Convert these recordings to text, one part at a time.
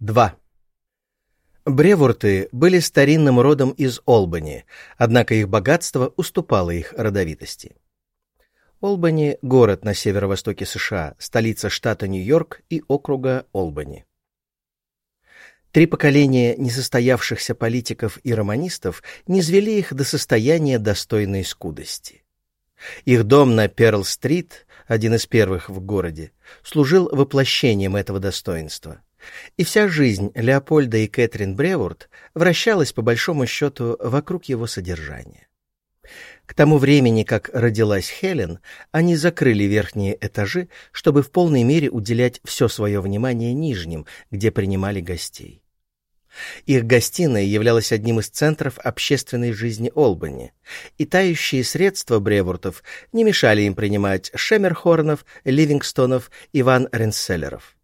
2. Бреворты были старинным родом из Олбани, однако их богатство уступало их родовитости. Олбани — город на северо-востоке США, столица штата Нью-Йорк и округа Олбани. Три поколения несостоявшихся политиков и романистов низвели их до состояния достойной скудости. Их дом на Перл-стрит, один из первых в городе, служил воплощением этого достоинства. И вся жизнь Леопольда и Кэтрин Бреворд вращалась, по большому счету, вокруг его содержания. К тому времени, как родилась Хелен, они закрыли верхние этажи, чтобы в полной мере уделять все свое внимание нижним, где принимали гостей. Их гостиная являлась одним из центров общественной жизни Олбани, и тающие средства Бревортов не мешали им принимать Шемерхорнов, Ливингстонов и Ван Ренселлеров.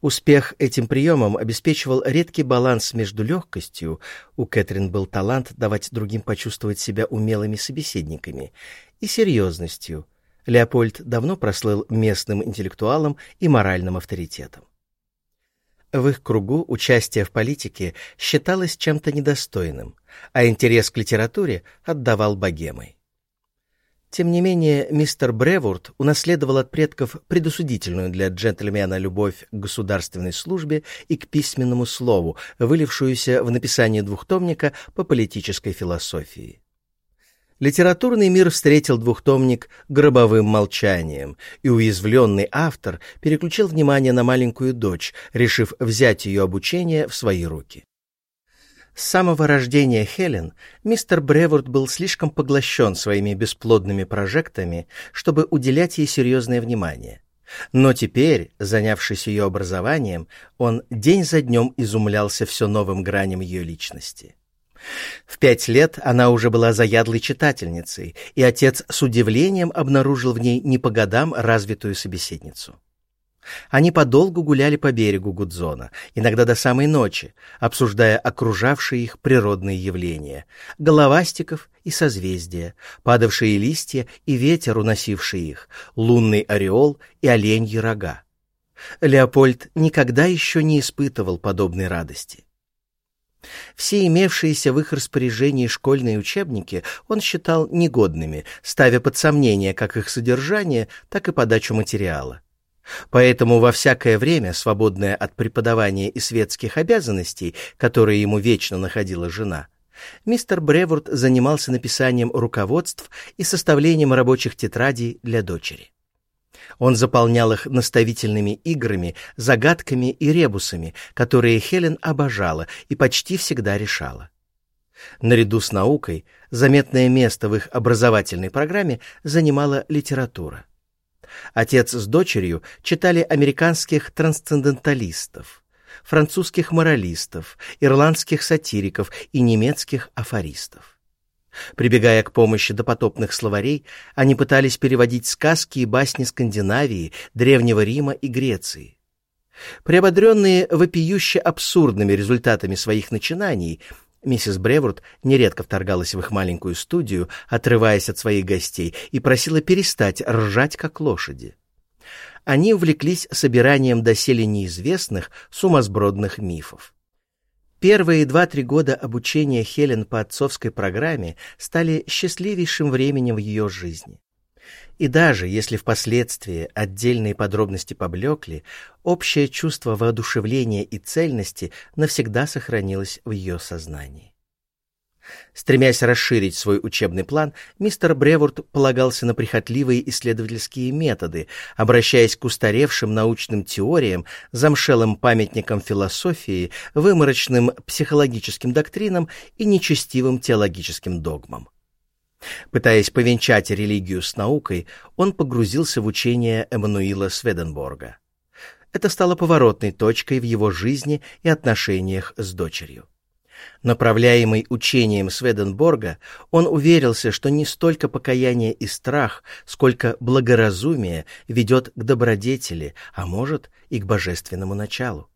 Успех этим приемом обеспечивал редкий баланс между легкостью, у Кэтрин был талант давать другим почувствовать себя умелыми собеседниками, и серьезностью. Леопольд давно прослыл местным интеллектуалом и моральным авторитетом. В их кругу участие в политике считалось чем-то недостойным, а интерес к литературе отдавал богемой. Тем не менее, мистер Бревурд унаследовал от предков предусудительную для джентльмена любовь к государственной службе и к письменному слову, вылившуюся в написание двухтомника по политической философии. Литературный мир встретил двухтомник гробовым молчанием, и уязвленный автор переключил внимание на маленькую дочь, решив взять ее обучение в свои руки. С самого рождения Хелен мистер Бреворд был слишком поглощен своими бесплодными прожектами, чтобы уделять ей серьезное внимание. Но теперь, занявшись ее образованием, он день за днем изумлялся все новым граням ее личности. В пять лет она уже была заядлой читательницей, и отец с удивлением обнаружил в ней не по годам развитую собеседницу. Они подолгу гуляли по берегу Гудзона, иногда до самой ночи, обсуждая окружавшие их природные явления — головастиков и созвездия, падавшие листья и ветер, уносивший их, лунный ореол и оленьи рога. Леопольд никогда еще не испытывал подобной радости. Все имевшиеся в их распоряжении школьные учебники он считал негодными, ставя под сомнение как их содержание, так и подачу материала. Поэтому во всякое время, свободное от преподавания и светских обязанностей, которые ему вечно находила жена, мистер Бреворд занимался написанием руководств и составлением рабочих тетрадей для дочери. Он заполнял их наставительными играми, загадками и ребусами, которые Хелен обожала и почти всегда решала. Наряду с наукой заметное место в их образовательной программе занимала литература. Отец с дочерью читали американских трансценденталистов, французских моралистов, ирландских сатириков и немецких афористов. Прибегая к помощи допотопных словарей, они пытались переводить сказки и басни Скандинавии, Древнего Рима и Греции. Приободренные вопиюще абсурдными результатами своих начинаний, Миссис Бреворд нередко вторгалась в их маленькую студию, отрываясь от своих гостей, и просила перестать ржать, как лошади. Они увлеклись собиранием доселе неизвестных сумасбродных мифов. Первые два-три года обучения Хелен по отцовской программе стали счастливейшим временем в ее жизни. И даже если впоследствии отдельные подробности поблекли, общее чувство воодушевления и цельности навсегда сохранилось в ее сознании. Стремясь расширить свой учебный план, мистер Бреворд полагался на прихотливые исследовательские методы, обращаясь к устаревшим научным теориям, замшелым памятникам философии, выморочным психологическим доктринам и нечестивым теологическим догмам. Пытаясь повенчать религию с наукой, он погрузился в учение Эммануила Сведенборга. Это стало поворотной точкой в его жизни и отношениях с дочерью. Направляемый учением Сведенборга, он уверился, что не столько покаяние и страх, сколько благоразумие ведет к добродетели, а может и к божественному началу.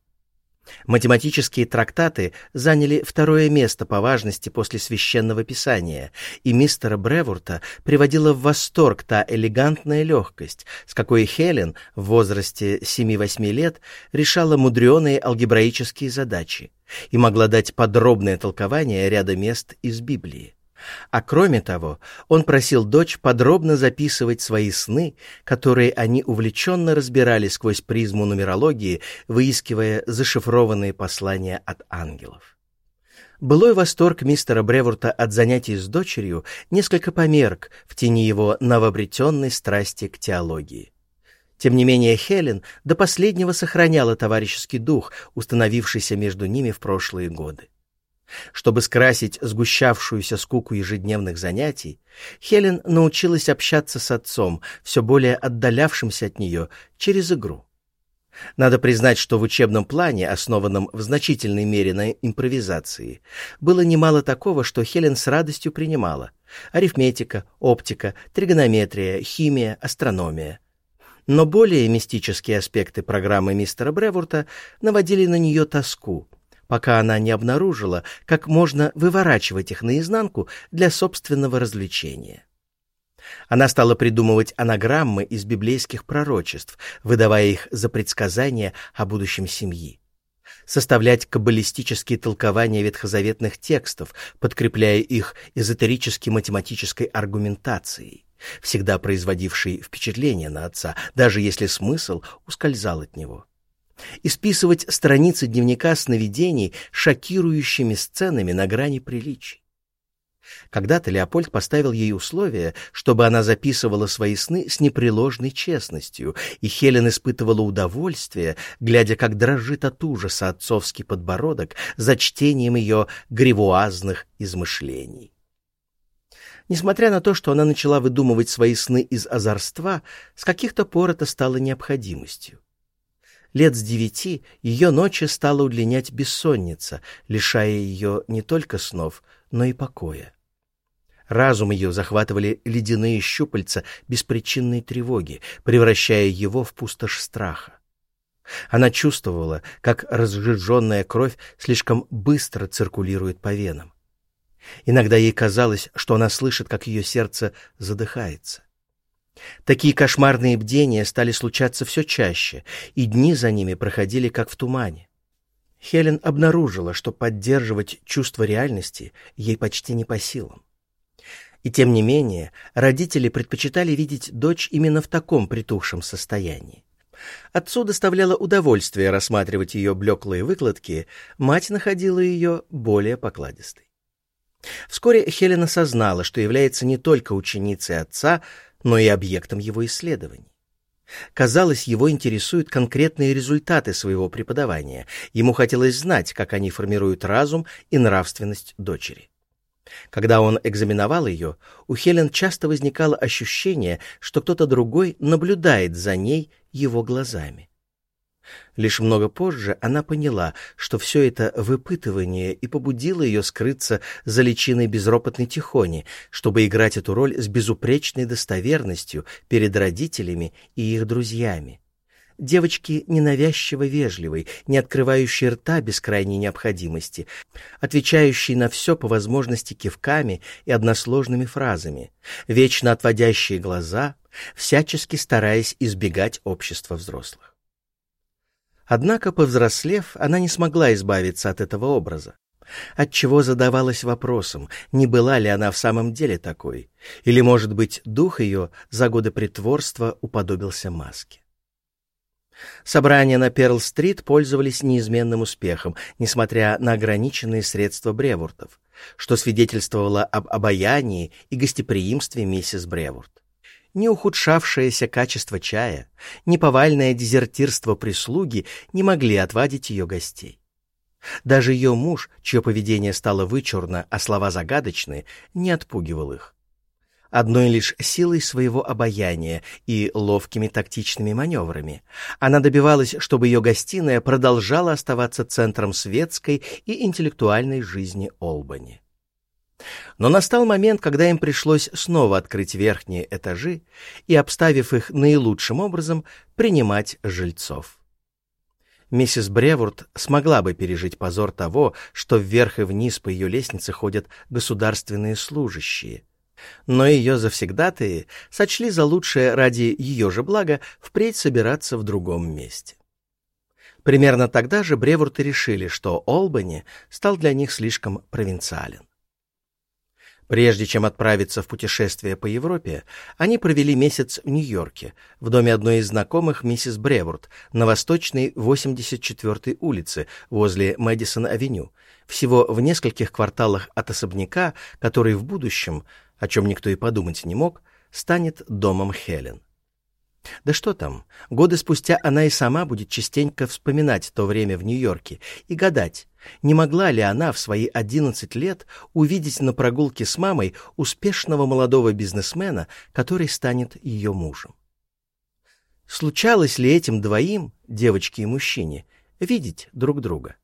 Математические трактаты заняли второе место по важности после священного писания, и мистера Бревурта приводила в восторг та элегантная легкость, с какой Хелен в возрасте 7-8 лет решала мудреные алгебраические задачи и могла дать подробное толкование ряда мест из Библии. А кроме того, он просил дочь подробно записывать свои сны, которые они увлеченно разбирали сквозь призму нумерологии, выискивая зашифрованные послания от ангелов. Былой восторг мистера Бреворта от занятий с дочерью несколько померк в тени его новообретенной страсти к теологии. Тем не менее Хелен до последнего сохраняла товарищеский дух, установившийся между ними в прошлые годы. Чтобы скрасить сгущавшуюся скуку ежедневных занятий, Хелен научилась общаться с отцом, все более отдалявшимся от нее, через игру. Надо признать, что в учебном плане, основанном в значительной мере на импровизации, было немало такого, что Хелен с радостью принимала. Арифметика, оптика, тригонометрия, химия, астрономия. Но более мистические аспекты программы мистера Бревурта наводили на нее тоску — пока она не обнаружила, как можно выворачивать их наизнанку для собственного развлечения. Она стала придумывать анаграммы из библейских пророчеств, выдавая их за предсказания о будущем семьи. Составлять каббалистические толкования ветхозаветных текстов, подкрепляя их эзотерически-математической аргументацией, всегда производившей впечатление на отца, даже если смысл ускользал от него и списывать страницы дневника сновидений шокирующими сценами на грани приличий. Когда-то Леопольд поставил ей условие, чтобы она записывала свои сны с непреложной честностью, и Хелен испытывала удовольствие, глядя, как дрожит от ужаса отцовский подбородок за чтением ее гривуазных измышлений. Несмотря на то, что она начала выдумывать свои сны из озорства, с каких-то пор это стало необходимостью. Лет с девяти ее ночи стала удлинять бессонница, лишая ее не только снов, но и покоя. Разум ее захватывали ледяные щупальца беспричинной тревоги, превращая его в пустошь страха. Она чувствовала, как разжиженная кровь слишком быстро циркулирует по венам. Иногда ей казалось, что она слышит, как ее сердце задыхается. Такие кошмарные бдения стали случаться все чаще, и дни за ними проходили как в тумане. Хелен обнаружила, что поддерживать чувство реальности ей почти не по силам. И тем не менее, родители предпочитали видеть дочь именно в таком притухшем состоянии. Отцу доставляло удовольствие рассматривать ее блеклые выкладки, мать находила ее более покладистой. Вскоре Хелен осознала, что является не только ученицей отца, но и объектом его исследований. Казалось, его интересуют конкретные результаты своего преподавания. Ему хотелось знать, как они формируют разум и нравственность дочери. Когда он экзаменовал ее, у Хелен часто возникало ощущение, что кто-то другой наблюдает за ней его глазами. Лишь много позже она поняла, что все это выпытывание и побудило ее скрыться за личиной безропотной Тихони, чтобы играть эту роль с безупречной достоверностью перед родителями и их друзьями. Девочки ненавязчиво вежливой, не открывающей рта без крайней необходимости, отвечающей на все по возможности кивками и односложными фразами, вечно отводящие глаза, всячески стараясь избегать общества взрослых. Однако, повзрослев, она не смогла избавиться от этого образа. Отчего задавалась вопросом, не была ли она в самом деле такой, или, может быть, дух ее за годы притворства уподобился маске. Собрания на Перл-стрит пользовались неизменным успехом, несмотря на ограниченные средства Бревуртов, что свидетельствовало об обаянии и гостеприимстве миссис Бревурт ни ухудшавшееся качество чая, ни повальное дезертирство прислуги не могли отвадить ее гостей. Даже ее муж, чье поведение стало вычурно, а слова загадочны, не отпугивал их. Одной лишь силой своего обаяния и ловкими тактичными маневрами она добивалась, чтобы ее гостиная продолжала оставаться центром светской и интеллектуальной жизни Олбани. Но настал момент, когда им пришлось снова открыть верхние этажи и, обставив их наилучшим образом, принимать жильцов. Миссис Бревурд смогла бы пережить позор того, что вверх и вниз по ее лестнице ходят государственные служащие. Но ее завсегдатые сочли за лучшее ради ее же блага впредь собираться в другом месте. Примерно тогда же Бревурты решили, что Олбани стал для них слишком провинциален. Прежде чем отправиться в путешествие по Европе, они провели месяц в Нью-Йорке, в доме одной из знакомых миссис Бреворд на восточной 84-й улице возле Мэдисон-авеню, всего в нескольких кварталах от особняка, который в будущем, о чем никто и подумать не мог, станет домом Хелен. Да что там, годы спустя она и сама будет частенько вспоминать то время в Нью-Йорке и гадать, не могла ли она в свои 11 лет увидеть на прогулке с мамой успешного молодого бизнесмена, который станет ее мужем. Случалось ли этим двоим, девочке и мужчине, видеть друг друга?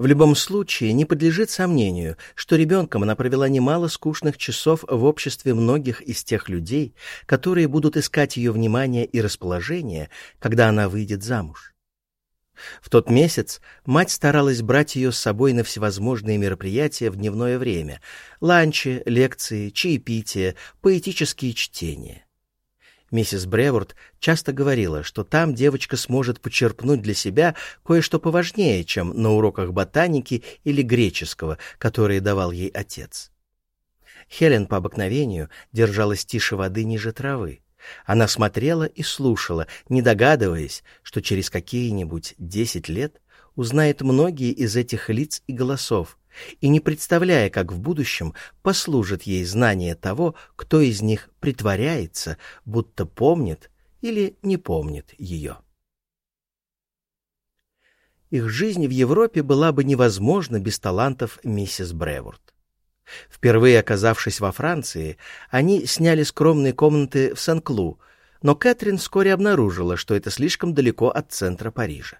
В любом случае, не подлежит сомнению, что ребенком она провела немало скучных часов в обществе многих из тех людей, которые будут искать ее внимание и расположение, когда она выйдет замуж. В тот месяц мать старалась брать ее с собой на всевозможные мероприятия в дневное время — ланчи, лекции, чаепития, поэтические чтения. Миссис Бреворд часто говорила, что там девочка сможет почерпнуть для себя кое-что поважнее, чем на уроках ботаники или греческого, которые давал ей отец. Хелен по обыкновению держалась тише воды ниже травы. Она смотрела и слушала, не догадываясь, что через какие-нибудь десять лет узнает многие из этих лиц и голосов, и не представляя, как в будущем послужит ей знание того, кто из них притворяется, будто помнит или не помнит ее. Их жизнь в Европе была бы невозможна без талантов миссис Бреворд. Впервые оказавшись во Франции, они сняли скромные комнаты в Сен-Клу, но Кэтрин вскоре обнаружила, что это слишком далеко от центра Парижа.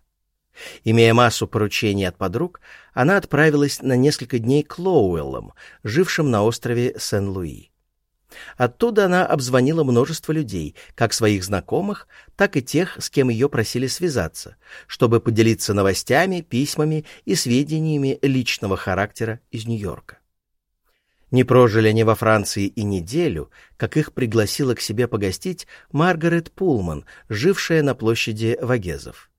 Имея массу поручений от подруг, она отправилась на несколько дней к Лоуэллам, жившим на острове Сен-Луи. Оттуда она обзвонила множество людей, как своих знакомых, так и тех, с кем ее просили связаться, чтобы поделиться новостями, письмами и сведениями личного характера из Нью-Йорка. Не прожили они во Франции и неделю, как их пригласила к себе погостить Маргарет Пулман, жившая на площади Вагезов.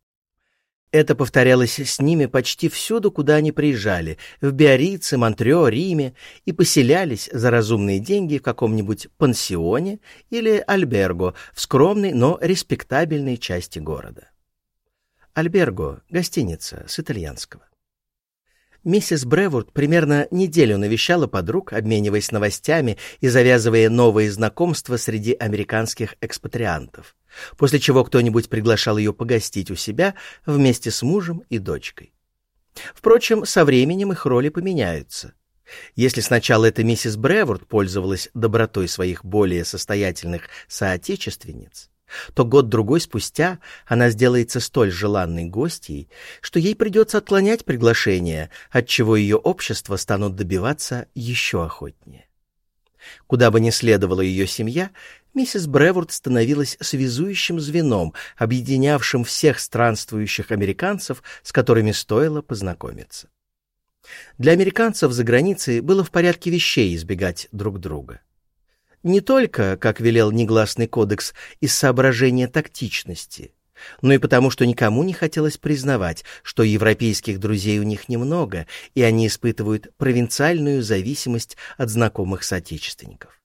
Это повторялось с ними почти всюду, куда они приезжали, в Биорице, Монтрео, Риме, и поселялись за разумные деньги в каком-нибудь пансионе или альберго в скромной, но респектабельной части города. Альберго — гостиница с итальянского. Миссис Бреворд примерно неделю навещала подруг, обмениваясь новостями и завязывая новые знакомства среди американских экспатриантов после чего кто-нибудь приглашал ее погостить у себя вместе с мужем и дочкой. Впрочем, со временем их роли поменяются. Если сначала эта миссис Бреворд пользовалась добротой своих более состоятельных соотечественниц, то год-другой спустя она сделается столь желанной гостьей, что ей придется отклонять приглашение, отчего ее общество станут добиваться еще охотнее. Куда бы ни следовала ее семья, миссис Бреворд становилась связующим звеном, объединявшим всех странствующих американцев, с которыми стоило познакомиться. Для американцев за границей было в порядке вещей избегать друг друга. Не только, как велел негласный кодекс, из соображения тактичности, но и потому, что никому не хотелось признавать, что европейских друзей у них немного, и они испытывают провинциальную зависимость от знакомых соотечественников.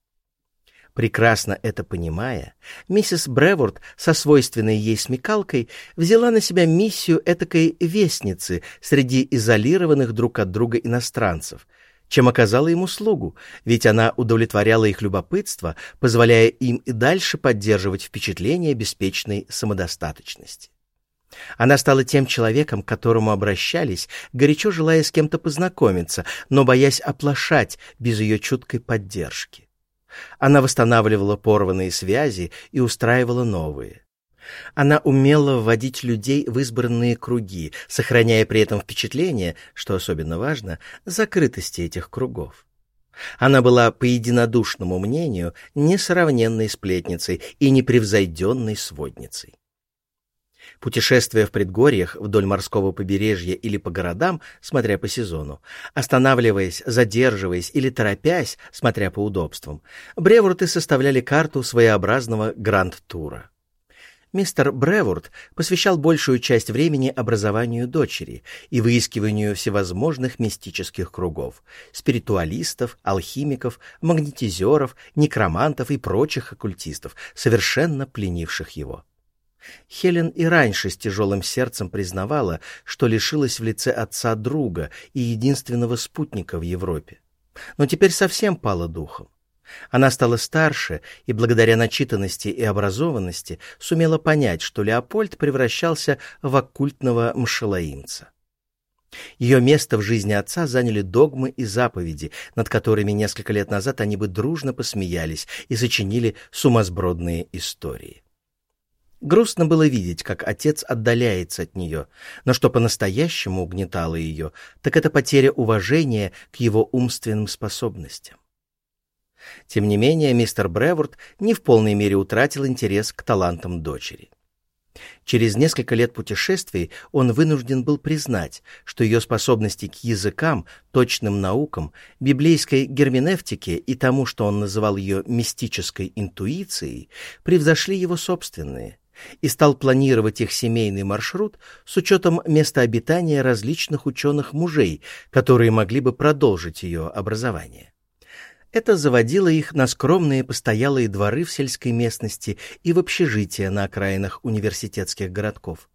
Прекрасно это понимая, миссис Бреворд со свойственной ей смекалкой взяла на себя миссию этакой вестницы среди изолированных друг от друга иностранцев, чем оказала им услугу, ведь она удовлетворяла их любопытство, позволяя им и дальше поддерживать впечатление беспечной самодостаточности. Она стала тем человеком, к которому обращались, горячо желая с кем-то познакомиться, но боясь оплошать без ее чуткой поддержки. Она восстанавливала порванные связи и устраивала новые. Она умела вводить людей в избранные круги, сохраняя при этом впечатление, что особенно важно, закрытости этих кругов. Она была, по единодушному мнению, несравненной сплетницей и непревзойденной сводницей. Путешествуя в предгорьях вдоль морского побережья или по городам, смотря по сезону, останавливаясь, задерживаясь или торопясь, смотря по удобствам, Бревурты составляли карту своеобразного гранд-тура. Мистер Бревурд посвящал большую часть времени образованию дочери и выискиванию всевозможных мистических кругов — спиритуалистов, алхимиков, магнетизеров, некромантов и прочих оккультистов, совершенно пленивших его. Хелен и раньше с тяжелым сердцем признавала, что лишилась в лице отца друга и единственного спутника в Европе. Но теперь совсем пала духом. Она стала старше и, благодаря начитанности и образованности, сумела понять, что Леопольд превращался в оккультного мшелаимца. Ее место в жизни отца заняли догмы и заповеди, над которыми несколько лет назад они бы дружно посмеялись и сочинили сумасбродные истории. Грустно было видеть, как отец отдаляется от нее, но что по-настоящему угнетало ее, так это потеря уважения к его умственным способностям. Тем не менее, мистер Бреворд не в полной мере утратил интерес к талантам дочери. Через несколько лет путешествий он вынужден был признать, что ее способности к языкам, точным наукам, библейской герменевтике и тому, что он называл ее мистической интуицией, превзошли его собственные, и стал планировать их семейный маршрут с учетом места обитания различных ученых-мужей, которые могли бы продолжить ее образование. Это заводило их на скромные постоялые дворы в сельской местности и в общежития на окраинах университетских городков,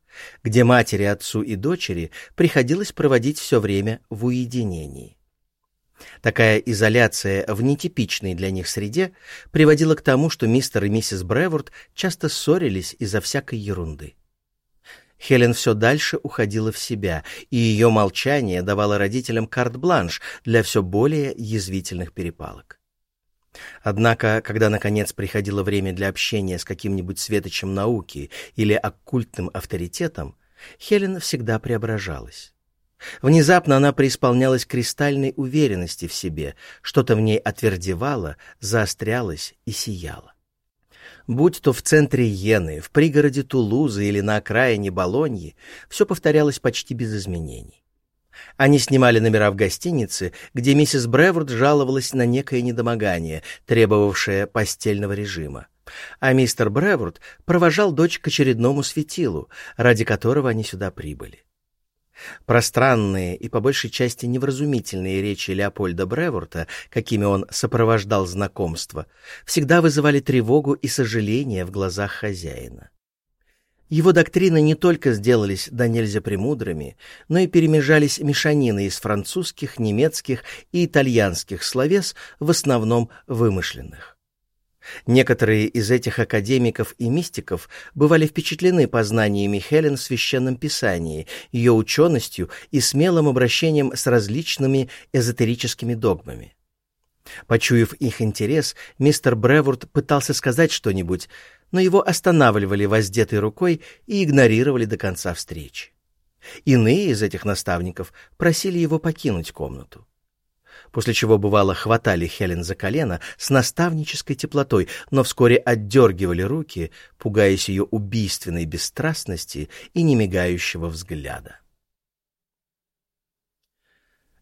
где матери, отцу и дочери приходилось проводить все время в уединении. Такая изоляция в нетипичной для них среде приводила к тому, что мистер и миссис Бреворд часто ссорились из-за всякой ерунды. Хелен все дальше уходила в себя, и ее молчание давало родителям карт-бланш для все более язвительных перепалок. Однако, когда, наконец, приходило время для общения с каким-нибудь светочем науки или оккультным авторитетом, Хелен всегда преображалась. Внезапно она преисполнялась кристальной уверенности в себе, что-то в ней отвердевало, заострялось и сияло. Будь то в центре Йены, в пригороде Тулузы или на окраине Болоньи, все повторялось почти без изменений. Они снимали номера в гостинице, где миссис Бреворд жаловалась на некое недомогание, требовавшее постельного режима. А мистер Бреворд провожал дочь к очередному светилу, ради которого они сюда прибыли. Пространные и по большей части невразумительные речи Леопольда Бреворта, какими он сопровождал знакомство, всегда вызывали тревогу и сожаление в глазах хозяина. Его доктрины не только сделались до нельзя премудрыми, но и перемежались мешаниной из французских, немецких и итальянских словес, в основном вымышленных. Некоторые из этих академиков и мистиков бывали впечатлены познаниями Хелен в Священном Писании, ее ученостью и смелым обращением с различными эзотерическими догмами. Почуяв их интерес, мистер Бревурд пытался сказать что-нибудь, но его останавливали воздетой рукой и игнорировали до конца встречи. Иные из этих наставников просили его покинуть комнату после чего бывало хватали Хелен за колено с наставнической теплотой, но вскоре отдергивали руки, пугаясь ее убийственной бесстрастности и немигающего взгляда.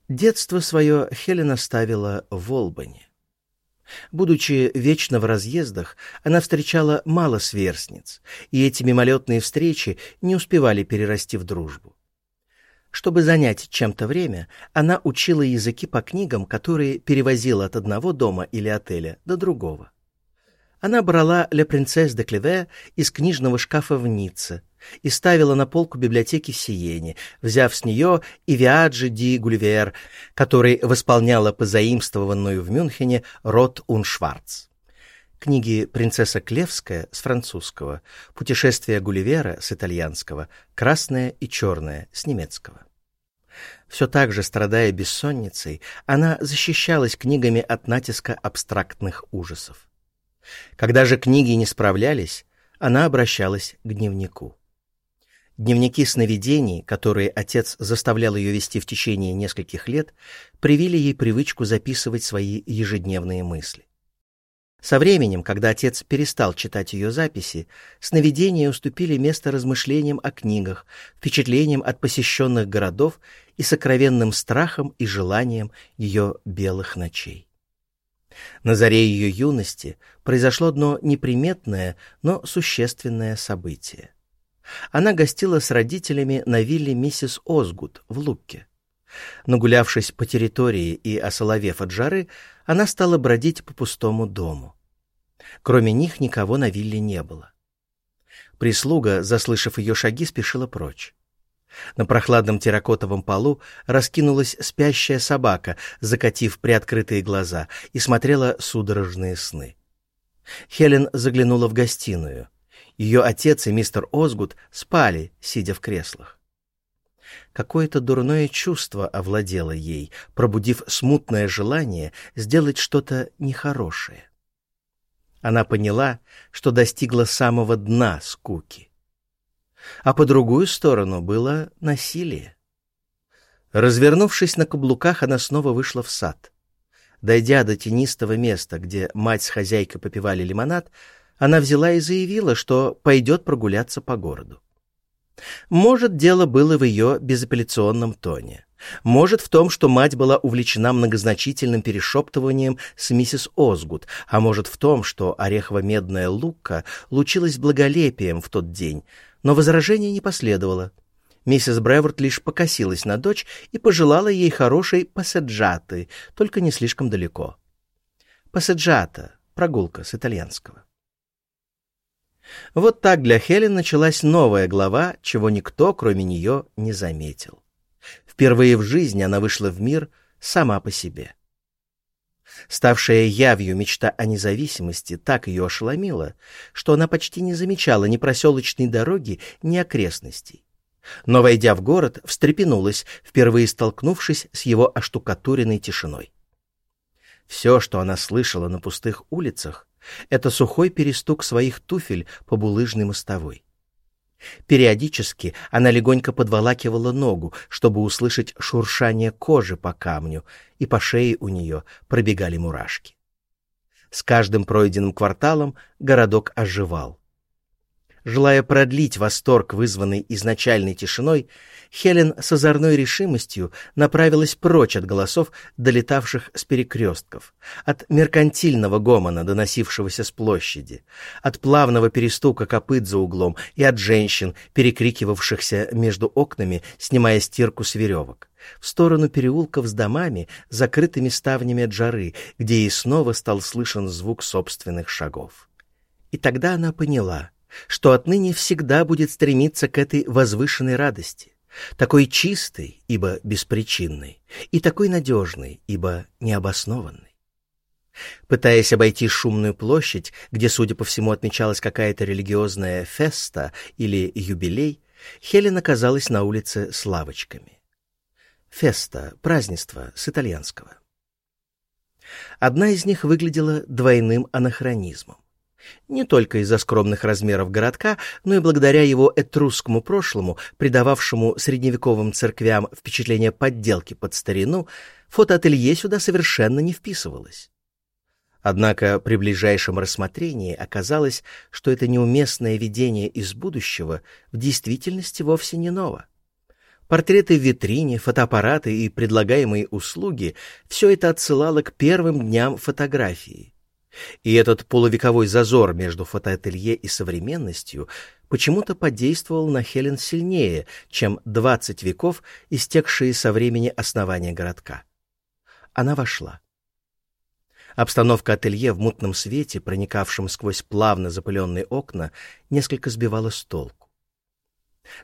Детство свое Хелен оставила в Олбани. Будучи вечно в разъездах, она встречала мало сверстниц, и эти мимолетные встречи не успевали перерасти в дружбу. Чтобы занять чем-то время, она учила языки по книгам, которые перевозила от одного дома или отеля до другого. Она брала «Ле принцесс де Клеве» из книжного шкафа в Ницце и ставила на полку библиотеки в Сиене, взяв с нее и «Виаджи ди Гульвер», который восполняла позаимствованную в Мюнхене Рот ун Шварц. Книги «Принцесса Клевская» с французского, «Путешествие Гулливера» с итальянского, «Красное и черное» с немецкого. Все так же, страдая бессонницей, она защищалась книгами от натиска абстрактных ужасов. Когда же книги не справлялись, она обращалась к дневнику. Дневники сновидений, которые отец заставлял ее вести в течение нескольких лет, привили ей привычку записывать свои ежедневные мысли. Со временем, когда отец перестал читать ее записи, сновидения уступили место размышлениям о книгах, впечатлениям от посещенных городов и сокровенным страхам и желаниям ее белых ночей. На заре ее юности произошло одно неприметное, но существенное событие. Она гостила с родителями на вилле миссис Озгуд в Лукке. Нагулявшись по территории и осоловев от жары, она стала бродить по пустому дому. Кроме них никого на вилле не было. Прислуга, заслышав ее шаги, спешила прочь. На прохладном терракотовом полу раскинулась спящая собака, закатив приоткрытые глаза, и смотрела судорожные сны. Хелен заглянула в гостиную. Ее отец и мистер Озгуд спали, сидя в креслах. Какое-то дурное чувство овладело ей, пробудив смутное желание сделать что-то нехорошее. Она поняла, что достигла самого дна скуки. А по другую сторону было насилие. Развернувшись на каблуках, она снова вышла в сад. Дойдя до тенистого места, где мать с хозяйкой попивали лимонад, она взяла и заявила, что пойдет прогуляться по городу. Может, дело было в ее безапелляционном тоне. Может, в том, что мать была увлечена многозначительным перешептыванием с миссис Озгуд, а может, в том, что орехово-медная лука лучилась благолепием в тот день, но возражения не последовало. Миссис Бреворт лишь покосилась на дочь и пожелала ей хорошей пассаджаты, только не слишком далеко. Пассаджата — прогулка с итальянского. Вот так для Хелен началась новая глава, чего никто, кроме нее, не заметил. Впервые в жизни она вышла в мир сама по себе. Ставшая явью мечта о независимости так ее ошеломила, что она почти не замечала ни проселочной дороги, ни окрестностей. Но, войдя в город, встрепенулась, впервые столкнувшись с его оштукатуренной тишиной. Все, что она слышала на пустых улицах, это сухой перестук своих туфель по булыжной мостовой. Периодически она легонько подволакивала ногу, чтобы услышать шуршание кожи по камню, и по шее у нее пробегали мурашки. С каждым пройденным кварталом городок оживал. Желая продлить восторг, вызванный изначальной тишиной, Хелен с озорной решимостью направилась прочь от голосов, долетавших с перекрестков, от меркантильного гомона, доносившегося с площади, от плавного перестука копыт за углом и от женщин, перекрикивавшихся между окнами, снимая стирку с веревок, в сторону переулков с домами, закрытыми ставнями от жары, где ей снова стал слышен звук собственных шагов. И тогда она поняла, что отныне всегда будет стремиться к этой возвышенной радости, такой чистой, ибо беспричинной, и такой надежной, ибо необоснованной. Пытаясь обойти шумную площадь, где, судя по всему, отмечалась какая-то религиозная феста или юбилей, Хелен оказалась на улице с лавочками. Феста — празднество с итальянского. Одна из них выглядела двойным анахронизмом. Не только из-за скромных размеров городка, но и благодаря его этрусскому прошлому, придававшему средневековым церквям впечатление подделки под старину, фотоателье сюда совершенно не вписывалось. Однако при ближайшем рассмотрении оказалось, что это неуместное видение из будущего в действительности вовсе не ново. Портреты в витрине, фотоаппараты и предлагаемые услуги — все это отсылало к первым дням фотографии — и этот полувековой зазор между фотоателье и современностью почему-то подействовал на Хелен сильнее, чем двадцать веков, истекшие со времени основания городка. Она вошла. Обстановка ателье в мутном свете, проникавшем сквозь плавно запыленные окна, несколько сбивала с толку.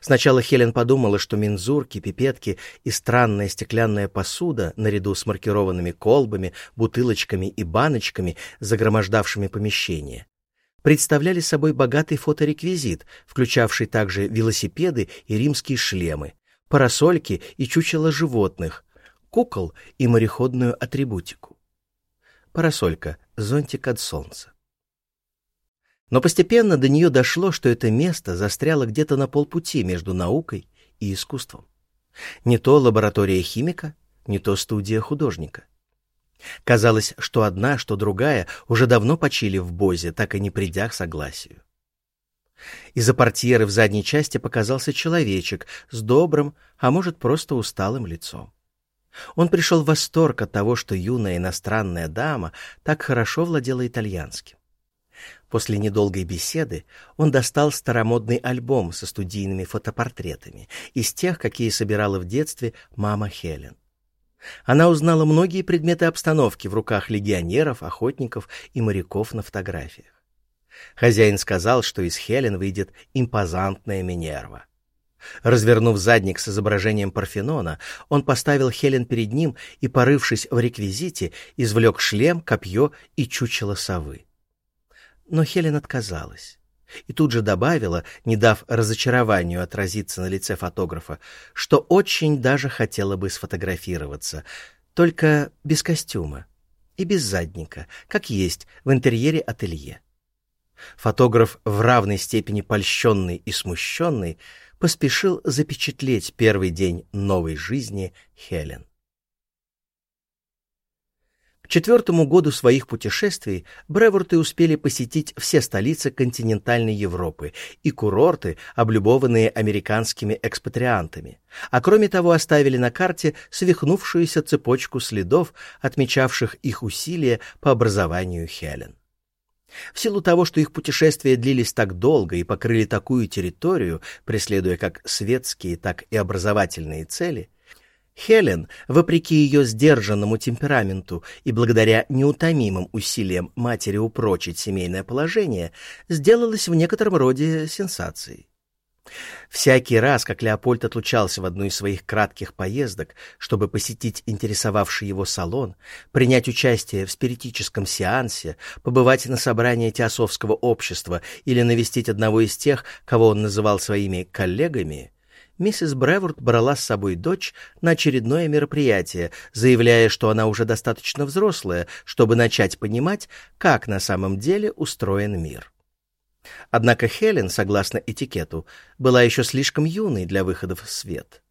Сначала Хелен подумала, что мензурки, пипетки и странная стеклянная посуда, наряду с маркированными колбами, бутылочками и баночками, загромождавшими помещение, представляли собой богатый фотореквизит, включавший также велосипеды и римские шлемы, парасольки и чучело животных, кукол и мореходную атрибутику. Парасолька — зонтик от солнца. Но постепенно до нее дошло, что это место застряло где-то на полпути между наукой и искусством. Не то лаборатория химика, не то студия художника. Казалось, что одна, что другая уже давно почили в Бозе, так и не придя к согласию. Из-за портьеры в задней части показался человечек с добрым, а может, просто усталым лицом. Он пришел в восторг от того, что юная иностранная дама так хорошо владела итальянским. После недолгой беседы он достал старомодный альбом со студийными фотопортретами из тех, какие собирала в детстве мама Хелен. Она узнала многие предметы обстановки в руках легионеров, охотников и моряков на фотографиях. Хозяин сказал, что из Хелен выйдет импозантная Минерва. Развернув задник с изображением Парфенона, он поставил Хелен перед ним и, порывшись в реквизите, извлек шлем, копье и чучело совы. Но Хелен отказалась и тут же добавила, не дав разочарованию отразиться на лице фотографа, что очень даже хотела бы сфотографироваться, только без костюма и без задника, как есть в интерьере ателье. Фотограф, в равной степени польщенный и смущенный, поспешил запечатлеть первый день новой жизни Хелен. К четвертому году своих путешествий Бреворты успели посетить все столицы континентальной Европы и курорты, облюбованные американскими экспатриантами, а кроме того оставили на карте свихнувшуюся цепочку следов, отмечавших их усилия по образованию Хелен. В силу того, что их путешествия длились так долго и покрыли такую территорию, преследуя как светские, так и образовательные цели, Хелен, вопреки ее сдержанному темпераменту и благодаря неутомимым усилиям матери упрочить семейное положение, сделалась в некотором роде сенсацией. Всякий раз, как Леопольд отлучался в одну из своих кратких поездок, чтобы посетить интересовавший его салон, принять участие в спиритическом сеансе, побывать на собрании теософского общества или навестить одного из тех, кого он называл своими коллегами, миссис Бреворд брала с собой дочь на очередное мероприятие, заявляя, что она уже достаточно взрослая, чтобы начать понимать, как на самом деле устроен мир. Однако Хелен, согласно этикету, была еще слишком юной для выхода в свет.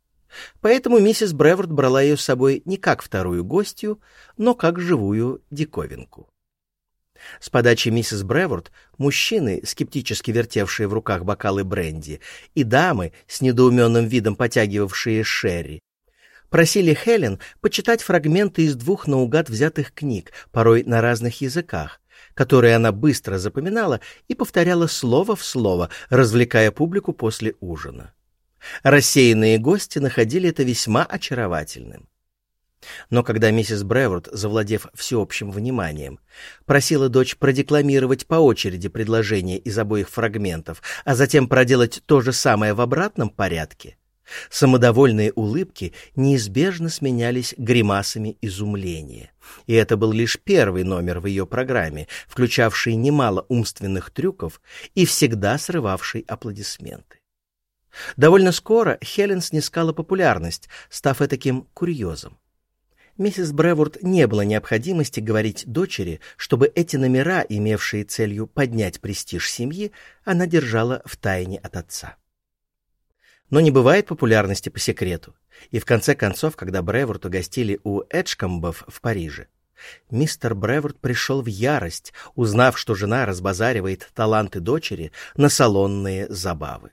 Поэтому миссис Бреворд брала ее с собой не как вторую гостью, но как живую диковинку. С подачи миссис Бреворд мужчины, скептически вертевшие в руках бокалы бренди, и дамы, с недоуменным видом потягивавшие шерри, просили Хелен почитать фрагменты из двух наугад взятых книг, порой на разных языках, которые она быстро запоминала и повторяла слово в слово, развлекая публику после ужина. Рассеянные гости находили это весьма очаровательным. Но когда миссис Бреворд, завладев всеобщим вниманием, просила дочь продекламировать по очереди предложения из обоих фрагментов, а затем проделать то же самое в обратном порядке, самодовольные улыбки неизбежно сменялись гримасами изумления. И это был лишь первый номер в ее программе, включавший немало умственных трюков и всегда срывавший аплодисменты. Довольно скоро Хелен снискала популярность, став таким курьезом миссис Бреворд не было необходимости говорить дочери, чтобы эти номера, имевшие целью поднять престиж семьи, она держала в тайне от отца. Но не бывает популярности по секрету, и в конце концов, когда Бреворд угостили у Эджкомбов в Париже, мистер Бреворд пришел в ярость, узнав, что жена разбазаривает таланты дочери на салонные забавы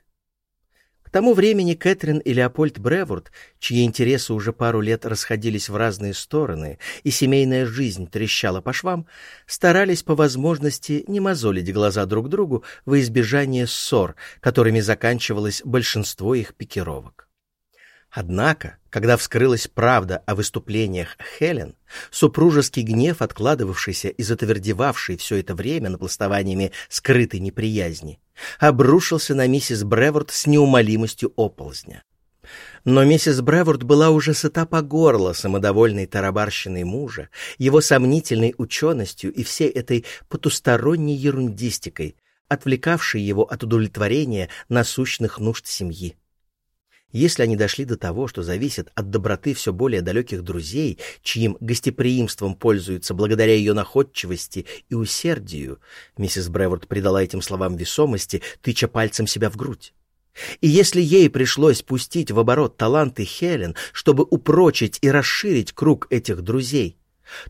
тому времени Кэтрин и Леопольд Бреворд, чьи интересы уже пару лет расходились в разные стороны и семейная жизнь трещала по швам, старались по возможности не мозолить глаза друг другу во избежание ссор, которыми заканчивалось большинство их пикировок. Однако, когда вскрылась правда о выступлениях Хелен, супружеский гнев, откладывавшийся и затвердевавший все это время напластованиями скрытой неприязни, обрушился на миссис Бреворд с неумолимостью оползня. Но миссис Бреворд была уже сыта по горло самодовольной тарабарщиной мужа, его сомнительной ученостью и всей этой потусторонней ерундистикой, отвлекавшей его от удовлетворения насущных нужд семьи. Если они дошли до того, что зависят от доброты все более далеких друзей, чьим гостеприимством пользуются благодаря ее находчивости и усердию, миссис Бреворд придала этим словам весомости, тыча пальцем себя в грудь. И если ей пришлось пустить в оборот таланты Хелен, чтобы упрочить и расширить круг этих друзей,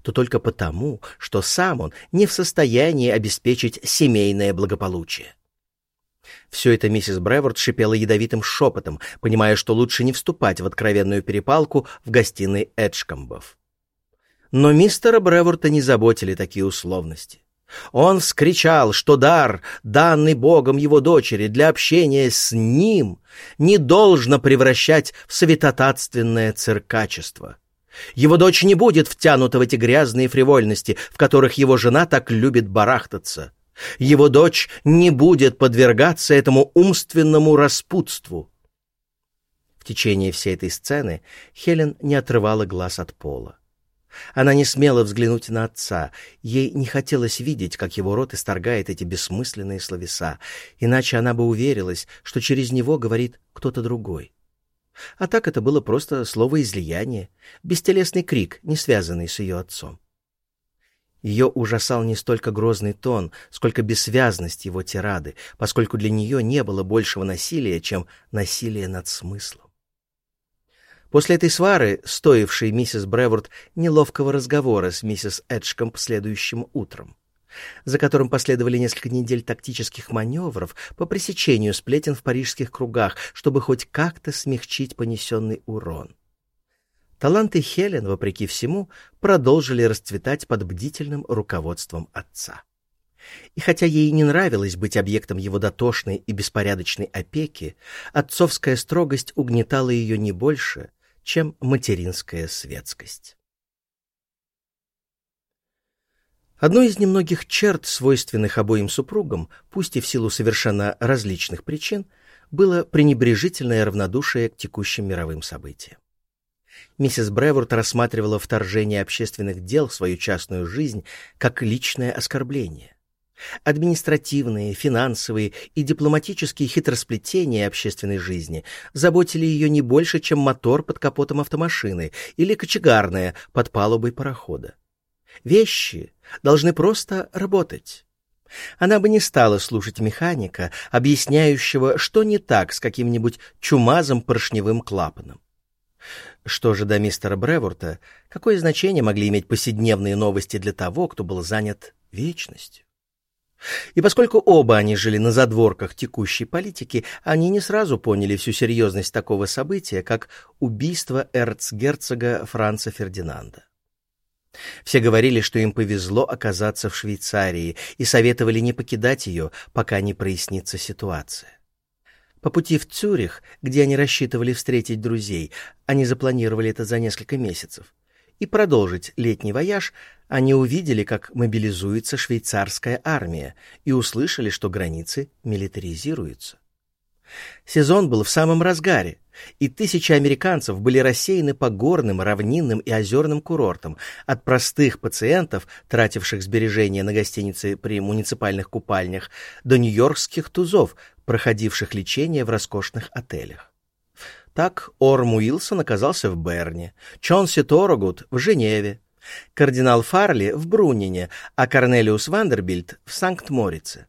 то только потому, что сам он не в состоянии обеспечить семейное благополучие. Все это миссис Бреворд шипела ядовитым шепотом, понимая, что лучше не вступать в откровенную перепалку в гостиной Эджкомбов. Но мистера Бреворта не заботили такие условности. Он вскричал, что дар, данный Богом его дочери для общения с ним, не должно превращать в святотатственное циркачество. Его дочь не будет втянута в эти грязные фривольности, в которых его жена так любит барахтаться. Его дочь не будет подвергаться этому умственному распутству. В течение всей этой сцены Хелен не отрывала глаз от пола. Она не смела взглянуть на отца. Ей не хотелось видеть, как его рот исторгает эти бессмысленные словеса, иначе она бы уверилась, что через него говорит кто-то другой. А так это было просто слово излияние, бестелесный крик, не связанный с ее отцом. Ее ужасал не столько грозный тон, сколько бессвязность его тирады, поскольку для нее не было большего насилия, чем насилие над смыслом. После этой свары, стоившей миссис Бреворд неловкого разговора с миссис Эджком следующим утром, за которым последовали несколько недель тактических маневров по пресечению сплетен в парижских кругах, чтобы хоть как-то смягчить понесенный урон. Таланты Хелен, вопреки всему, продолжили расцветать под бдительным руководством отца. И хотя ей не нравилось быть объектом его дотошной и беспорядочной опеки, отцовская строгость угнетала ее не больше, чем материнская светскость. Одной из немногих черт, свойственных обоим супругам, пусть и в силу совершенно различных причин, было пренебрежительное равнодушие к текущим мировым событиям. Миссис Бреворт рассматривала вторжение общественных дел в свою частную жизнь как личное оскорбление. Административные, финансовые и дипломатические хитросплетения общественной жизни заботили ее не больше, чем мотор под капотом автомашины или кочегарная под палубой парохода. Вещи должны просто работать. Она бы не стала слушать механика, объясняющего, что не так с каким-нибудь чумазом поршневым клапаном. Что же до мистера Бреворта, какое значение могли иметь повседневные новости для того, кто был занят вечностью? И поскольку оба они жили на задворках текущей политики, они не сразу поняли всю серьезность такого события, как убийство эрцгерцога Франца Фердинанда. Все говорили, что им повезло оказаться в Швейцарии, и советовали не покидать ее, пока не прояснится ситуация. По пути в Цюрих, где они рассчитывали встретить друзей, они запланировали это за несколько месяцев, и продолжить летний вояж, они увидели, как мобилизуется швейцарская армия, и услышали, что границы милитаризируются. Сезон был в самом разгаре, и тысячи американцев были рассеяны по горным, равнинным и озерным курортам, от простых пациентов, тративших сбережения на гостиницы при муниципальных купальнях, до нью-йоркских тузов, проходивших лечение в роскошных отелях. Так Орм Уилсон оказался в Берне, Чонси Торогут в Женеве, кардинал Фарли в Брунине, а Корнелиус Вандербильд в Санкт-Морице.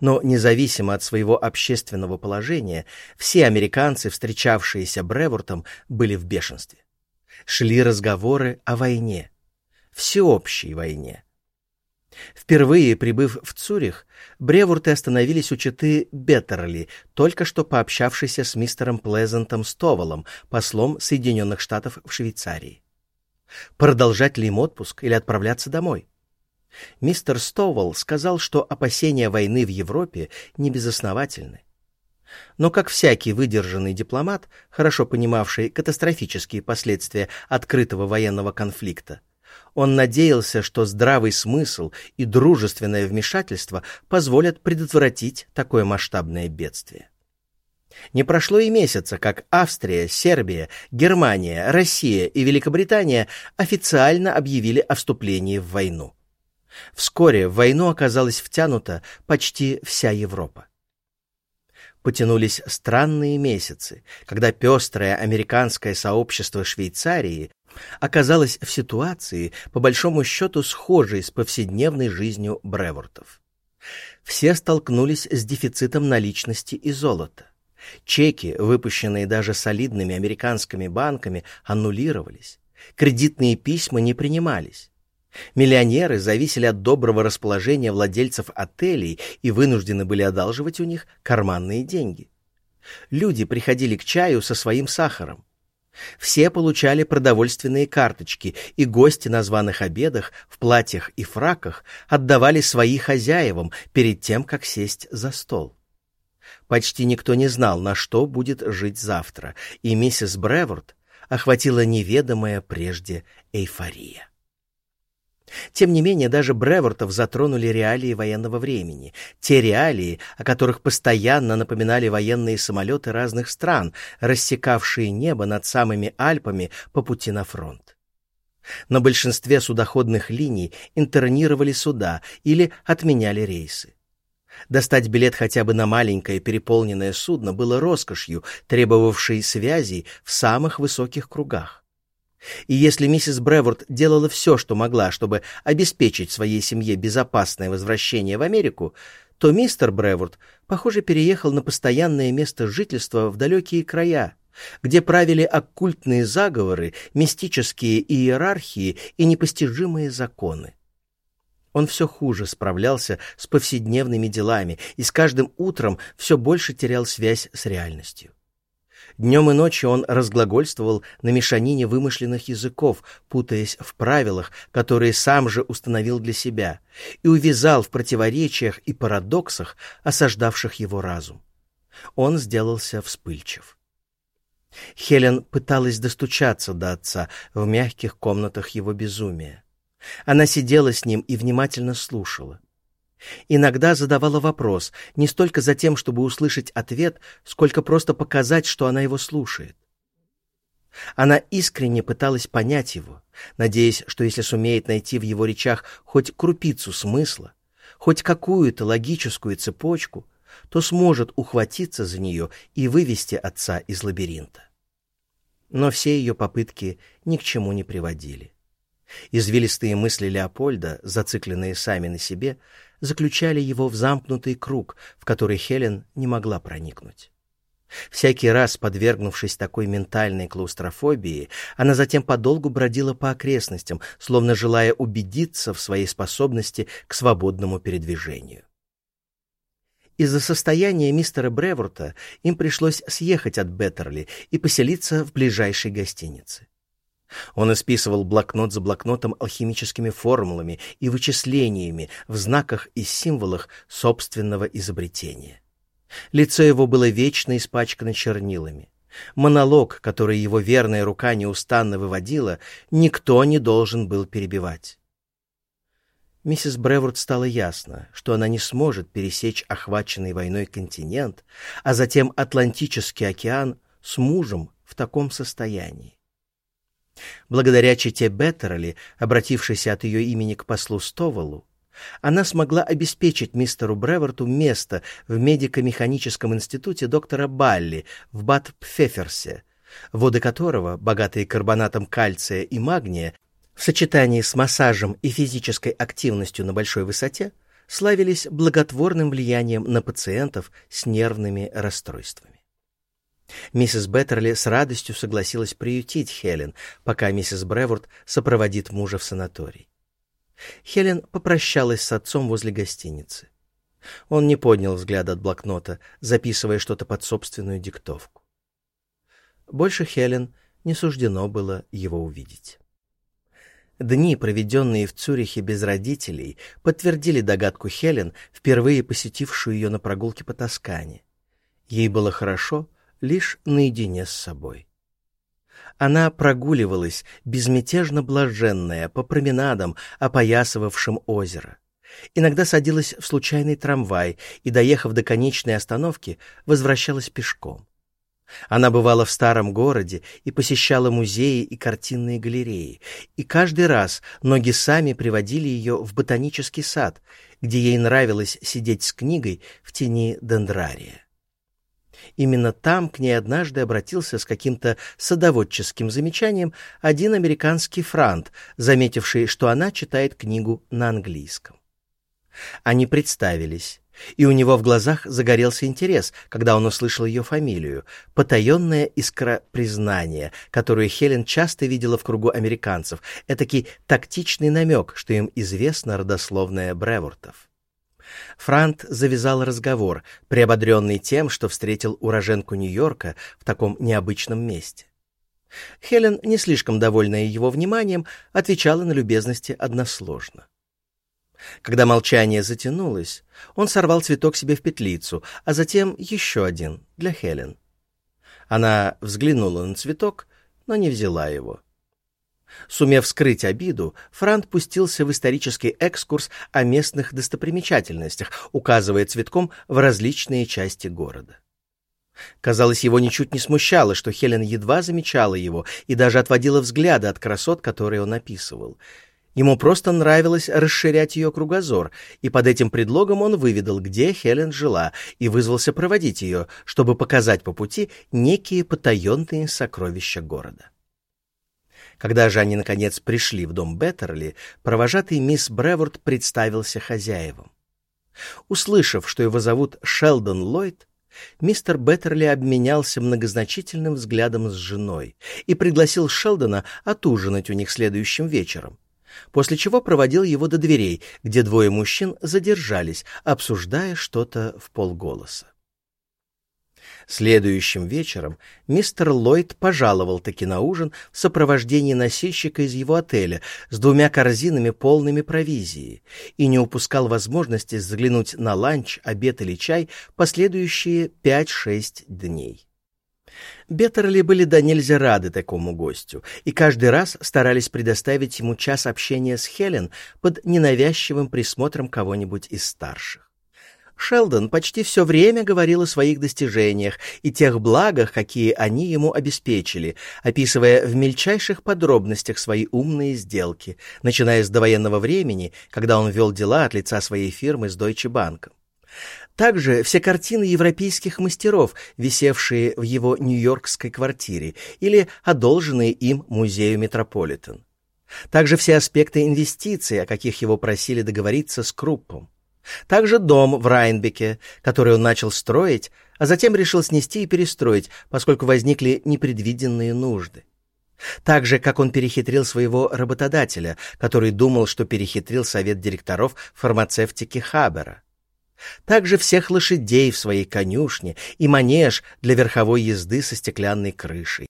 Но независимо от своего общественного положения, все американцы, встречавшиеся Бревортом, были в бешенстве. Шли разговоры о войне, всеобщей войне. Впервые прибыв в Цюрих, Бревурты остановились у четы Беттерли, только что пообщавшийся с мистером Плезентом Стоволом, послом Соединенных Штатов в Швейцарии. Продолжать ли им отпуск или отправляться домой? Мистер Стоувелл сказал, что опасения войны в Европе не безосновательны. Но как всякий выдержанный дипломат, хорошо понимавший катастрофические последствия открытого военного конфликта, он надеялся, что здравый смысл и дружественное вмешательство позволят предотвратить такое масштабное бедствие. Не прошло и месяца, как Австрия, Сербия, Германия, Россия и Великобритания официально объявили о вступлении в войну. Вскоре в войну оказалась втянута почти вся Европа. Потянулись странные месяцы, когда пестрое американское сообщество Швейцарии оказалось в ситуации, по большому счету, схожей с повседневной жизнью Бревортов. Все столкнулись с дефицитом наличности и золота. Чеки, выпущенные даже солидными американскими банками, аннулировались. Кредитные письма не принимались. Миллионеры зависели от доброго расположения владельцев отелей и вынуждены были одалживать у них карманные деньги. Люди приходили к чаю со своим сахаром. Все получали продовольственные карточки, и гости на званых обедах в платьях и фраках отдавали свои хозяевам перед тем, как сесть за стол. Почти никто не знал, на что будет жить завтра, и миссис Бреворд охватила неведомая прежде эйфория. Тем не менее, даже Бревортов затронули реалии военного времени, те реалии, о которых постоянно напоминали военные самолеты разных стран, рассекавшие небо над самыми Альпами по пути на фронт. На большинстве судоходных линий интернировали суда или отменяли рейсы. Достать билет хотя бы на маленькое переполненное судно было роскошью, требовавшей связей в самых высоких кругах. И если миссис Бреворд делала все, что могла, чтобы обеспечить своей семье безопасное возвращение в Америку, то мистер Бреворд, похоже, переехал на постоянное место жительства в далекие края, где правили оккультные заговоры, мистические иерархии и непостижимые законы. Он все хуже справлялся с повседневными делами и с каждым утром все больше терял связь с реальностью. Днем и ночью он разглагольствовал на мешанине вымышленных языков, путаясь в правилах, которые сам же установил для себя, и увязал в противоречиях и парадоксах, осаждавших его разум. Он сделался вспыльчив. Хелен пыталась достучаться до отца в мягких комнатах его безумия. Она сидела с ним и внимательно слушала. Иногда задавала вопрос не столько за тем, чтобы услышать ответ, сколько просто показать, что она его слушает. Она искренне пыталась понять его, надеясь, что если сумеет найти в его речах хоть крупицу смысла, хоть какую-то логическую цепочку, то сможет ухватиться за нее и вывести отца из лабиринта. Но все ее попытки ни к чему не приводили. Извилистые мысли Леопольда, зацикленные сами на себе, заключали его в замкнутый круг, в который Хелен не могла проникнуть. Всякий раз, подвергнувшись такой ментальной клаустрофобии, она затем подолгу бродила по окрестностям, словно желая убедиться в своей способности к свободному передвижению. Из-за состояния мистера Бреворта им пришлось съехать от Беттерли и поселиться в ближайшей гостинице. Он исписывал блокнот за блокнотом алхимическими формулами и вычислениями в знаках и символах собственного изобретения. Лицо его было вечно испачкано чернилами. Монолог, который его верная рука неустанно выводила, никто не должен был перебивать. Миссис Бреворд стало ясно, что она не сможет пересечь охваченный войной континент, а затем Атлантический океан с мужем в таком состоянии. Благодаря чете Беттерли, обратившейся от ее имени к послу Стоволу, она смогла обеспечить мистеру Бреверту место в медико-механическом институте доктора Балли в Бат-Пфеферсе, воды которого, богатые карбонатом кальция и магния, в сочетании с массажем и физической активностью на большой высоте, славились благотворным влиянием на пациентов с нервными расстройствами. Миссис Беттерли с радостью согласилась приютить Хелен, пока миссис Бреворд сопроводит мужа в санаторий. Хелен попрощалась с отцом возле гостиницы. Он не поднял взгляд от блокнота, записывая что-то под собственную диктовку. Больше Хелен не суждено было его увидеть. Дни, проведенные в Цюрихе без родителей, подтвердили догадку Хелен, впервые посетившую ее на прогулке по Тоскане. Ей было хорошо, лишь наедине с собой. Она прогуливалась, безмятежно блаженная, по променадам, опоясывавшим озеро. Иногда садилась в случайный трамвай и, доехав до конечной остановки, возвращалась пешком. Она бывала в старом городе и посещала музеи и картинные галереи, и каждый раз ноги сами приводили ее в ботанический сад, где ей нравилось сидеть с книгой в тени дендрария. Именно там к ней однажды обратился с каким-то садоводческим замечанием один американский франт, заметивший, что она читает книгу на английском. Они представились, и у него в глазах загорелся интерес, когда он услышал ее фамилию, потаенная искра признания, которую Хелен часто видела в кругу американцев, этакий тактичный намек, что им известно родословное Бревортов. Франт завязал разговор, приободренный тем, что встретил уроженку Нью-Йорка в таком необычном месте. Хелен, не слишком довольная его вниманием, отвечала на любезности односложно. Когда молчание затянулось, он сорвал цветок себе в петлицу, а затем еще один для Хелен. Она взглянула на цветок, но не взяла его. Сумев скрыть обиду, Франт пустился в исторический экскурс о местных достопримечательностях, указывая цветком в различные части города. Казалось, его ничуть не смущало, что Хелен едва замечала его и даже отводила взгляды от красот, которые он описывал — Ему просто нравилось расширять ее кругозор, и под этим предлогом он выведал, где Хелен жила, и вызвался проводить ее, чтобы показать по пути некие потаенные сокровища города. Когда же они, наконец, пришли в дом Беттерли, провожатый мисс Бреворд представился хозяевам. Услышав, что его зовут Шелдон Ллойд, мистер Беттерли обменялся многозначительным взглядом с женой и пригласил Шелдона отужинать у них следующим вечером после чего проводил его до дверей, где двое мужчин задержались, обсуждая что-то в полголоса. Следующим вечером мистер Ллойд пожаловал таки на ужин в сопровождении носильщика из его отеля с двумя корзинами полными провизии и не упускал возможности заглянуть на ланч, обед или чай последующие пять-шесть дней. Беттерли были до нельзя рады такому гостю, и каждый раз старались предоставить ему час общения с Хелен под ненавязчивым присмотром кого-нибудь из старших. Шелдон почти все время говорил о своих достижениях и тех благах, какие они ему обеспечили, описывая в мельчайших подробностях свои умные сделки, начиная с довоенного времени, когда он вел дела от лица своей фирмы с Deutsche Bank. Также все картины европейских мастеров, висевшие в его нью-йоркской квартире или одолженные им музею Метрополитен. Также все аспекты инвестиций, о каких его просили договориться с Круппом. Также дом в Райнбеке, который он начал строить, а затем решил снести и перестроить, поскольку возникли непредвиденные нужды. Так же, как он перехитрил своего работодателя, который думал, что перехитрил совет директоров фармацевтики Хабера также всех лошадей в своей конюшне и манеж для верховой езды со стеклянной крышей.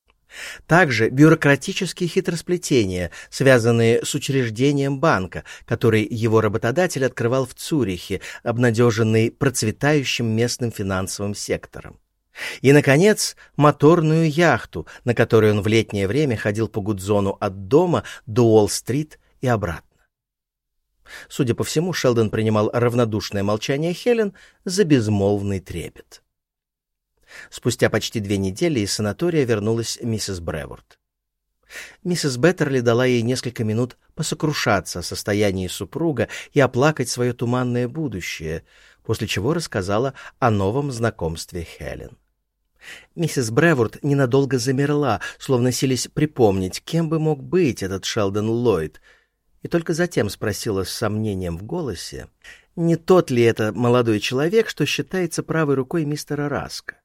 Также бюрократические хитросплетения, связанные с учреждением банка, который его работодатель открывал в Цюрихе, обнадеженный процветающим местным финансовым сектором. И, наконец, моторную яхту, на которой он в летнее время ходил по Гудзону от дома до Уолл-стрит и обратно. Судя по всему, Шелдон принимал равнодушное молчание Хелен за безмолвный трепет. Спустя почти две недели из санатория вернулась миссис Бреворд. Миссис Беттерли дала ей несколько минут посокрушаться о состоянии супруга и оплакать свое туманное будущее, после чего рассказала о новом знакомстве Хелен. Миссис Бреворд ненадолго замерла, словно сились припомнить, кем бы мог быть этот Шелдон Ллойд — и только затем спросила с сомнением в голосе, не тот ли это молодой человек, что считается правой рукой мистера Раска.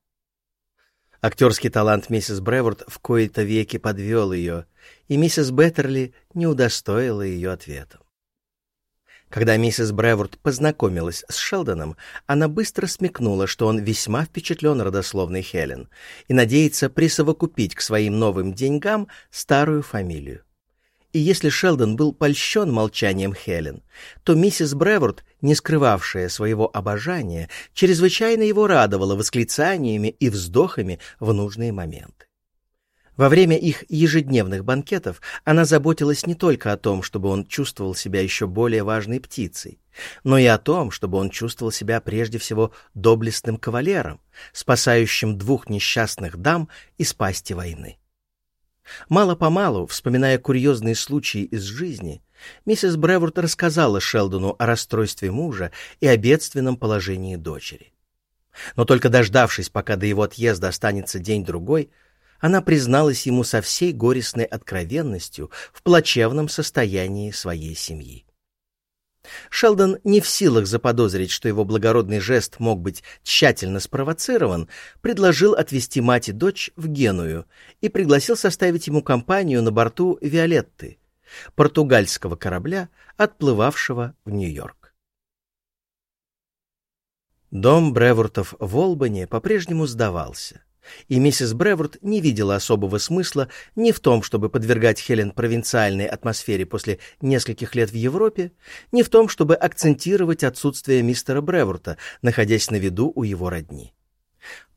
Актерский талант миссис Бреворд в кои-то веки подвел ее, и миссис Беттерли не удостоила ее ответом. Когда миссис Бреворд познакомилась с Шелдоном, она быстро смекнула, что он весьма впечатлен родословной Хелен и надеется присовокупить к своим новым деньгам старую фамилию. И если Шелдон был польщен молчанием Хелен, то миссис Бреворд, не скрывавшая своего обожания, чрезвычайно его радовала восклицаниями и вздохами в нужные моменты. Во время их ежедневных банкетов она заботилась не только о том, чтобы он чувствовал себя еще более важной птицей, но и о том, чтобы он чувствовал себя прежде всего доблестным кавалером, спасающим двух несчастных дам из пасти войны. Мало-помалу, вспоминая курьезные случаи из жизни, миссис Бреворд рассказала Шелдону о расстройстве мужа и о бедственном положении дочери. Но только дождавшись, пока до его отъезда останется день-другой, она призналась ему со всей горестной откровенностью в плачевном состоянии своей семьи. Шелдон не в силах заподозрить, что его благородный жест мог быть тщательно спровоцирован, предложил отвезти мать и дочь в Геную и пригласил составить ему компанию на борту «Виолетты», португальского корабля, отплывавшего в Нью-Йорк. Дом Бревортов в Олбани по-прежнему сдавался и миссис Бреворт не видела особого смысла ни в том, чтобы подвергать Хелен провинциальной атмосфере после нескольких лет в Европе, ни в том, чтобы акцентировать отсутствие мистера Бреворта, находясь на виду у его родни.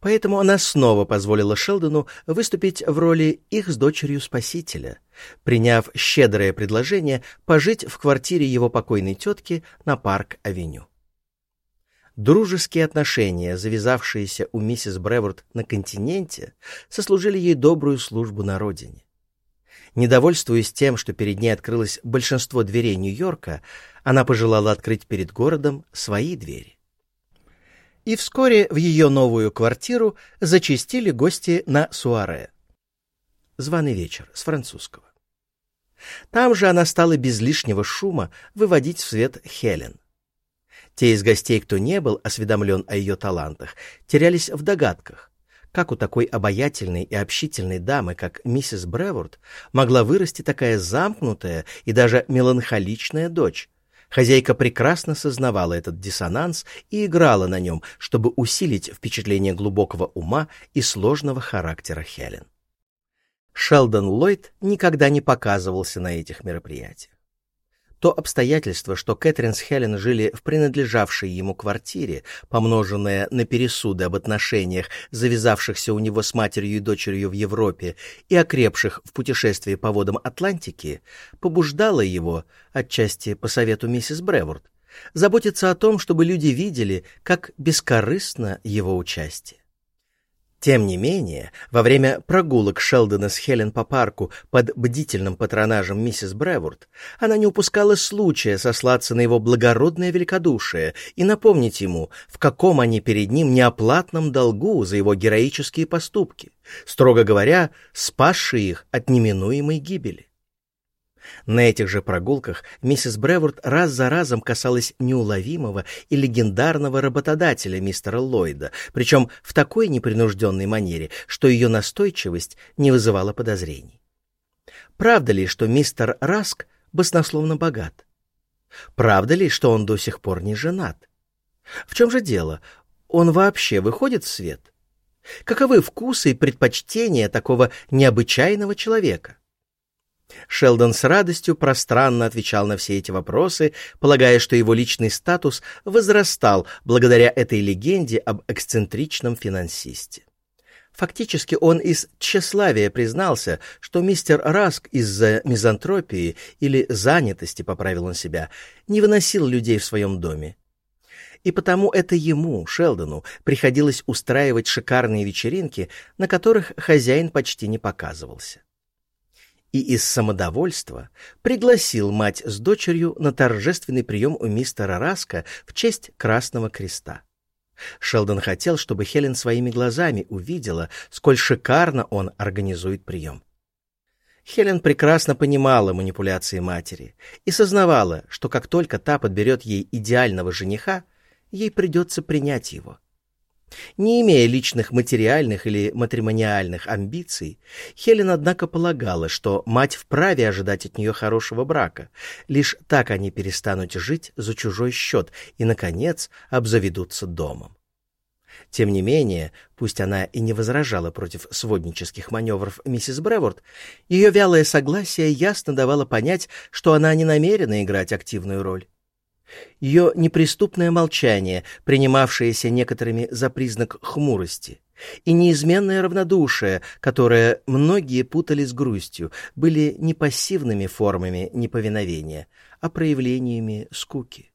Поэтому она снова позволила Шелдону выступить в роли их с дочерью спасителя, приняв щедрое предложение пожить в квартире его покойной тетки на Парк-авеню. Дружеские отношения, завязавшиеся у миссис Бреворд на континенте, сослужили ей добрую службу на родине. Недовольствуясь тем, что перед ней открылось большинство дверей Нью-Йорка, она пожелала открыть перед городом свои двери. И вскоре в ее новую квартиру зачастили гости на суаре. Званый вечер с французского. Там же она стала без лишнего шума выводить в свет Хелен — те из гостей, кто не был осведомлен о ее талантах, терялись в догадках, как у такой обаятельной и общительной дамы, как миссис Бреворд, могла вырасти такая замкнутая и даже меланхоличная дочь. Хозяйка прекрасно сознавала этот диссонанс и играла на нем, чтобы усилить впечатление глубокого ума и сложного характера Хелен. Шелдон Ллойд никогда не показывался на этих мероприятиях. То обстоятельство, что Кэтрин с Хелен жили в принадлежавшей ему квартире, помноженное на пересуды об отношениях, завязавшихся у него с матерью и дочерью в Европе и окрепших в путешествии по водам Атлантики, побуждало его, отчасти по совету миссис Бреворд, заботиться о том, чтобы люди видели, как бескорыстно его участие. Тем не менее, во время прогулок Шелдона с Хелен по парку под бдительным патронажем миссис Бреворд, она не упускала случая сослаться на его благородное великодушие и напомнить ему, в каком они перед ним неоплатном долгу за его героические поступки, строго говоря, спасшие их от неминуемой гибели. На этих же прогулках миссис Бреворд раз за разом касалась неуловимого и легендарного работодателя мистера Ллойда, причем в такой непринужденной манере, что ее настойчивость не вызывала подозрений. Правда ли, что мистер Раск баснословно богат? Правда ли, что он до сих пор не женат? В чем же дело? Он вообще выходит в свет? Каковы вкусы и предпочтения такого необычайного человека? Шелдон с радостью пространно отвечал на все эти вопросы, полагая, что его личный статус возрастал благодаря этой легенде об эксцентричном финансисте. Фактически он из тщеславия признался, что мистер Раск из-за мизантропии или занятости, поправил он себя, не выносил людей в своем доме. И потому это ему, Шелдону, приходилось устраивать шикарные вечеринки, на которых хозяин почти не показывался и из самодовольства пригласил мать с дочерью на торжественный прием у мистера Раска в честь Красного Креста. Шелдон хотел, чтобы Хелен своими глазами увидела, сколь шикарно он организует прием. Хелен прекрасно понимала манипуляции матери и сознавала, что как только та подберет ей идеального жениха, ей придется принять его. Не имея личных материальных или матримониальных амбиций, Хелен, однако, полагала, что мать вправе ожидать от нее хорошего брака. Лишь так они перестанут жить за чужой счет и, наконец, обзаведутся домом. Тем не менее, пусть она и не возражала против своднических маневров миссис Бреворд, ее вялое согласие ясно давало понять, что она не намерена играть активную роль. Ее неприступное молчание, принимавшееся некоторыми за признак хмурости, и неизменное равнодушие, которое многие путали с грустью, были не пассивными формами неповиновения, а проявлениями скуки.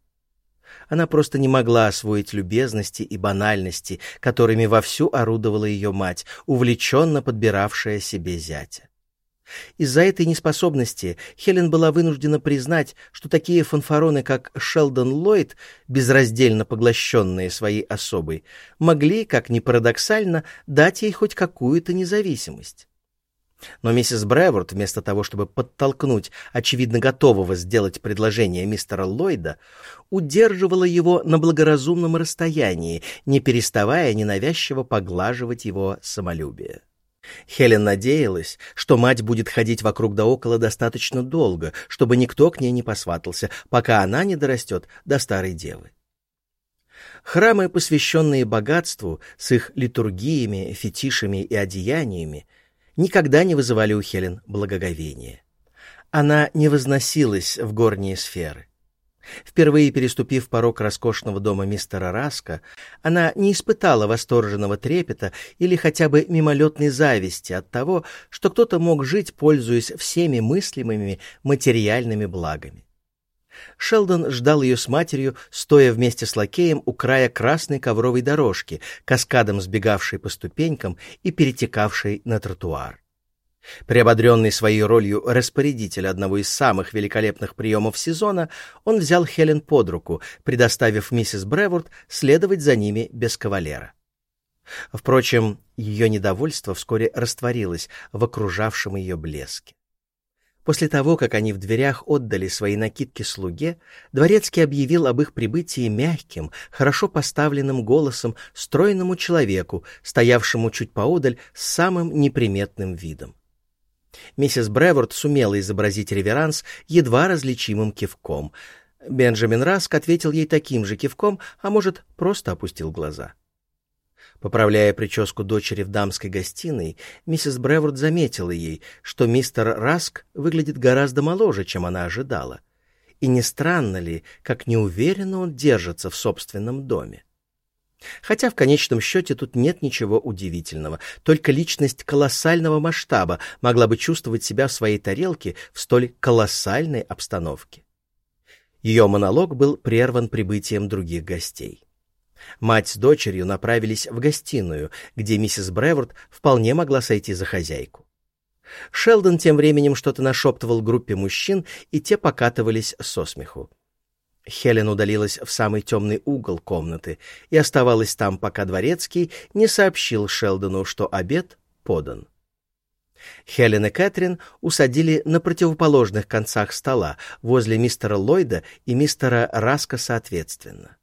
Она просто не могла освоить любезности и банальности, которыми вовсю орудовала ее мать, увлеченно подбиравшая себе зятя. Из-за этой неспособности Хелен была вынуждена признать, что такие фанфароны, как Шелдон Ллойд, безраздельно поглощенные своей особой, могли, как ни парадоксально, дать ей хоть какую-то независимость. Но миссис Бреворд, вместо того, чтобы подтолкнуть очевидно готового сделать предложение мистера Ллойда, удерживала его на благоразумном расстоянии, не переставая ненавязчиво поглаживать его самолюбие. Хелен надеялась, что мать будет ходить вокруг да около достаточно долго, чтобы никто к ней не посватался, пока она не дорастет до старой девы. Храмы, посвященные богатству, с их литургиями, фетишами и одеяниями, никогда не вызывали у Хелен благоговения. Она не возносилась в горние сферы. Впервые переступив порог роскошного дома мистера Раска, она не испытала восторженного трепета или хотя бы мимолетной зависти от того, что кто-то мог жить, пользуясь всеми мыслимыми материальными благами. Шелдон ждал ее с матерью, стоя вместе с лакеем у края красной ковровой дорожки, каскадом сбегавшей по ступенькам и перетекавшей на тротуар. Приободренный своей ролью распорядителя одного из самых великолепных приемов сезона, он взял Хелен под руку, предоставив миссис Бреворд следовать за ними без кавалера. Впрочем, ее недовольство вскоре растворилось в окружавшем ее блеске. После того, как они в дверях отдали свои накидки слуге, дворецкий объявил об их прибытии мягким, хорошо поставленным голосом стройному человеку, стоявшему чуть поодаль с самым неприметным видом. Миссис Бреворд сумела изобразить реверанс едва различимым кивком. Бенджамин Раск ответил ей таким же кивком, а может, просто опустил глаза. — Поправляя прическу дочери в дамской гостиной, миссис Бреворд заметила ей, что мистер Раск выглядит гораздо моложе, чем она ожидала. И не странно ли, как неуверенно он держится в собственном доме? Хотя в конечном счете тут нет ничего удивительного, только личность колоссального масштаба могла бы чувствовать себя в своей тарелке в столь колоссальной обстановке. Ее монолог был прерван прибытием других гостей. Мать с дочерью направились в гостиную, где миссис Бреворд вполне могла сойти за хозяйку. Шелдон тем временем что-то нашептывал группе мужчин, и те покатывались со смеху. Хелен удалилась в самый темный угол комнаты и оставалась там, пока дворецкий не сообщил Шелдону, что обед подан. Хелен и Кэтрин усадили на противоположных концах стола, возле мистера Ллойда и мистера Раска соответственно.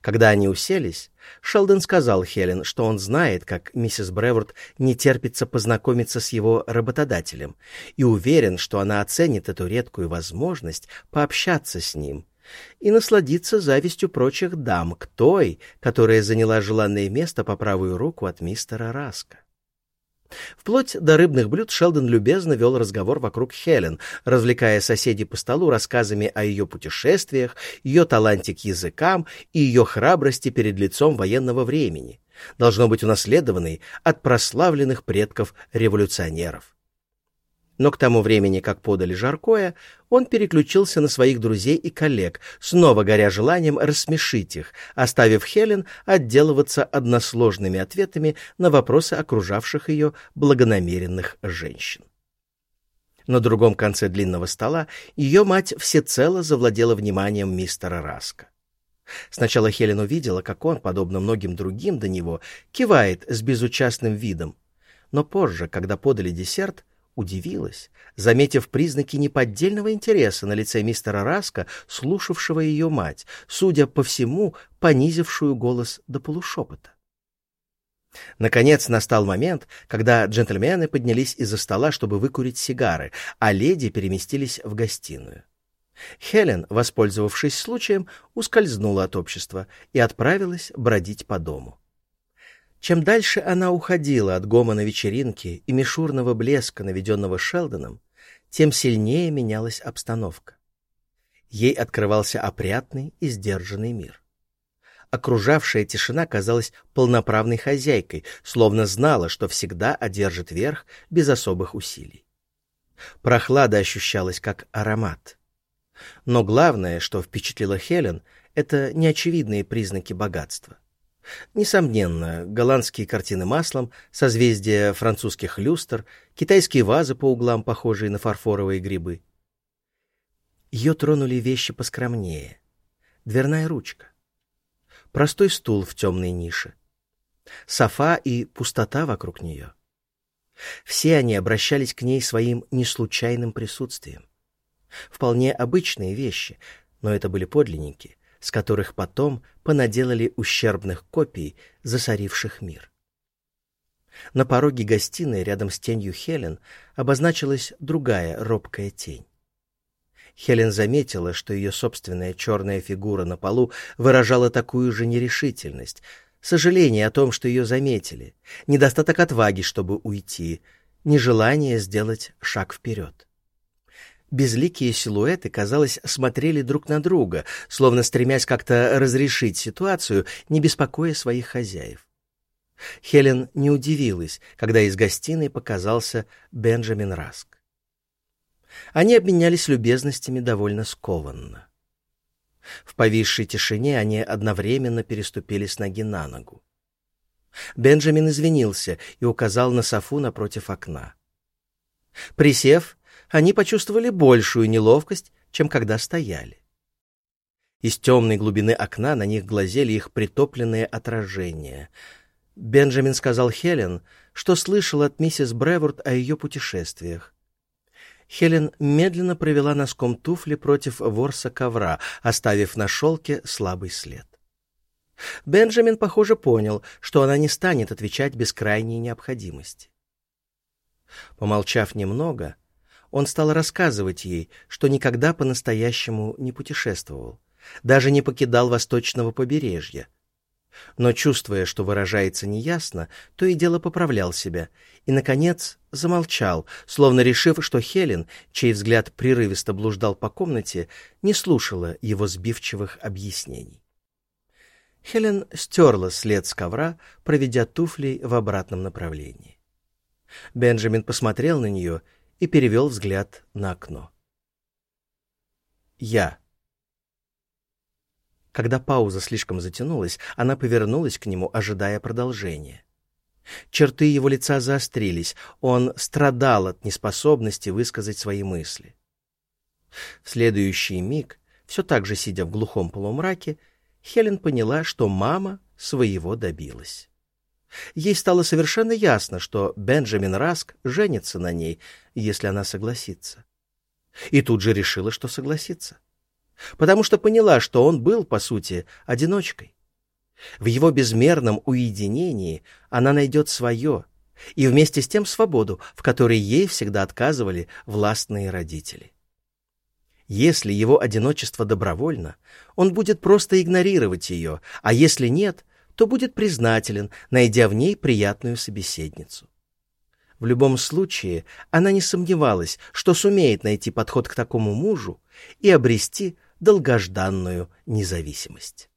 Когда они уселись, Шелдон сказал Хелен, что он знает, как миссис Бреворд не терпится познакомиться с его работодателем, и уверен, что она оценит эту редкую возможность пообщаться с ним и насладиться завистью прочих дам к той, которая заняла желанное место по правую руку от мистера Раска. Вплоть до рыбных блюд Шелдон любезно вел разговор вокруг Хелен, развлекая соседей по столу рассказами о ее путешествиях, ее таланте к языкам и ее храбрости перед лицом военного времени, должно быть унаследованной от прославленных предков революционеров. Но к тому времени, как подали жаркое, он переключился на своих друзей и коллег, снова горя желанием рассмешить их, оставив Хелен отделываться односложными ответами на вопросы окружавших ее благонамеренных женщин. На другом конце длинного стола ее мать всецело завладела вниманием мистера Раска. Сначала Хелен увидела, как он, подобно многим другим до него, кивает с безучастным видом, но позже, когда подали десерт, удивилась, заметив признаки неподдельного интереса на лице мистера Раска, слушавшего ее мать, судя по всему, понизившую голос до полушепота. Наконец настал момент, когда джентльмены поднялись из-за стола, чтобы выкурить сигары, а леди переместились в гостиную. Хелен, воспользовавшись случаем, ускользнула от общества и отправилась бродить по дому. Чем дальше она уходила от гомона вечеринки и мишурного блеска, наведенного Шелдоном, тем сильнее менялась обстановка. Ей открывался опрятный и сдержанный мир. Окружавшая тишина казалась полноправной хозяйкой, словно знала, что всегда одержит верх без особых усилий. Прохлада ощущалась как аромат. Но главное, что впечатлило Хелен, это неочевидные признаки богатства. Несомненно, голландские картины маслом, созвездия французских люстр, китайские вазы по углам, похожие на фарфоровые грибы. Ее тронули вещи поскромнее. Дверная ручка. Простой стул в темной нише. Софа и пустота вокруг нее. Все они обращались к ней своим неслучайным присутствием. Вполне обычные вещи, но это были подлинники, с которых потом понаделали ущербных копий, засоривших мир. На пороге гостиной рядом с тенью Хелен обозначилась другая робкая тень. Хелен заметила, что ее собственная черная фигура на полу выражала такую же нерешительность, сожаление о том, что ее заметили, недостаток отваги, чтобы уйти, нежелание сделать шаг вперед. Безликие силуэты, казалось, смотрели друг на друга, словно стремясь как-то разрешить ситуацию, не беспокоя своих хозяев. Хелен не удивилась, когда из гостиной показался Бенджамин Раск. Они обменялись любезностями довольно скованно. В повисшей тишине они одновременно переступили с ноги на ногу. Бенджамин извинился и указал на софу напротив окна. Присев, они почувствовали большую неловкость, чем когда стояли. Из темной глубины окна на них глазели их притопленные отражения — Бенджамин сказал Хелен, что слышал от миссис Бреворд о ее путешествиях. Хелен медленно провела носком туфли против ворса ковра, оставив на шелке слабый след. Бенджамин, похоже, понял, что она не станет отвечать без крайней необходимости. Помолчав немного, он стал рассказывать ей, что никогда по-настоящему не путешествовал, даже не покидал восточного побережья, но, чувствуя, что выражается неясно, то и дело поправлял себя и, наконец, замолчал, словно решив, что Хелен, чей взгляд прерывисто блуждал по комнате, не слушала его сбивчивых объяснений. Хелен стерла след с ковра, проведя туфлей в обратном направлении. Бенджамин посмотрел на нее и перевел взгляд на окно. «Я», когда пауза слишком затянулась, она повернулась к нему, ожидая продолжения. Черты его лица заострились, он страдал от неспособности высказать свои мысли. В следующий миг, все так же сидя в глухом полумраке, Хелен поняла, что мама своего добилась. Ей стало совершенно ясно, что Бенджамин Раск женится на ней, если она согласится. И тут же решила, что согласится потому что поняла, что он был, по сути, одиночкой. В его безмерном уединении она найдет свое и вместе с тем свободу, в которой ей всегда отказывали властные родители. Если его одиночество добровольно, он будет просто игнорировать ее, а если нет, то будет признателен, найдя в ней приятную собеседницу. В любом случае, она не сомневалась, что сумеет найти подход к такому мужу и обрести долгожданную независимость.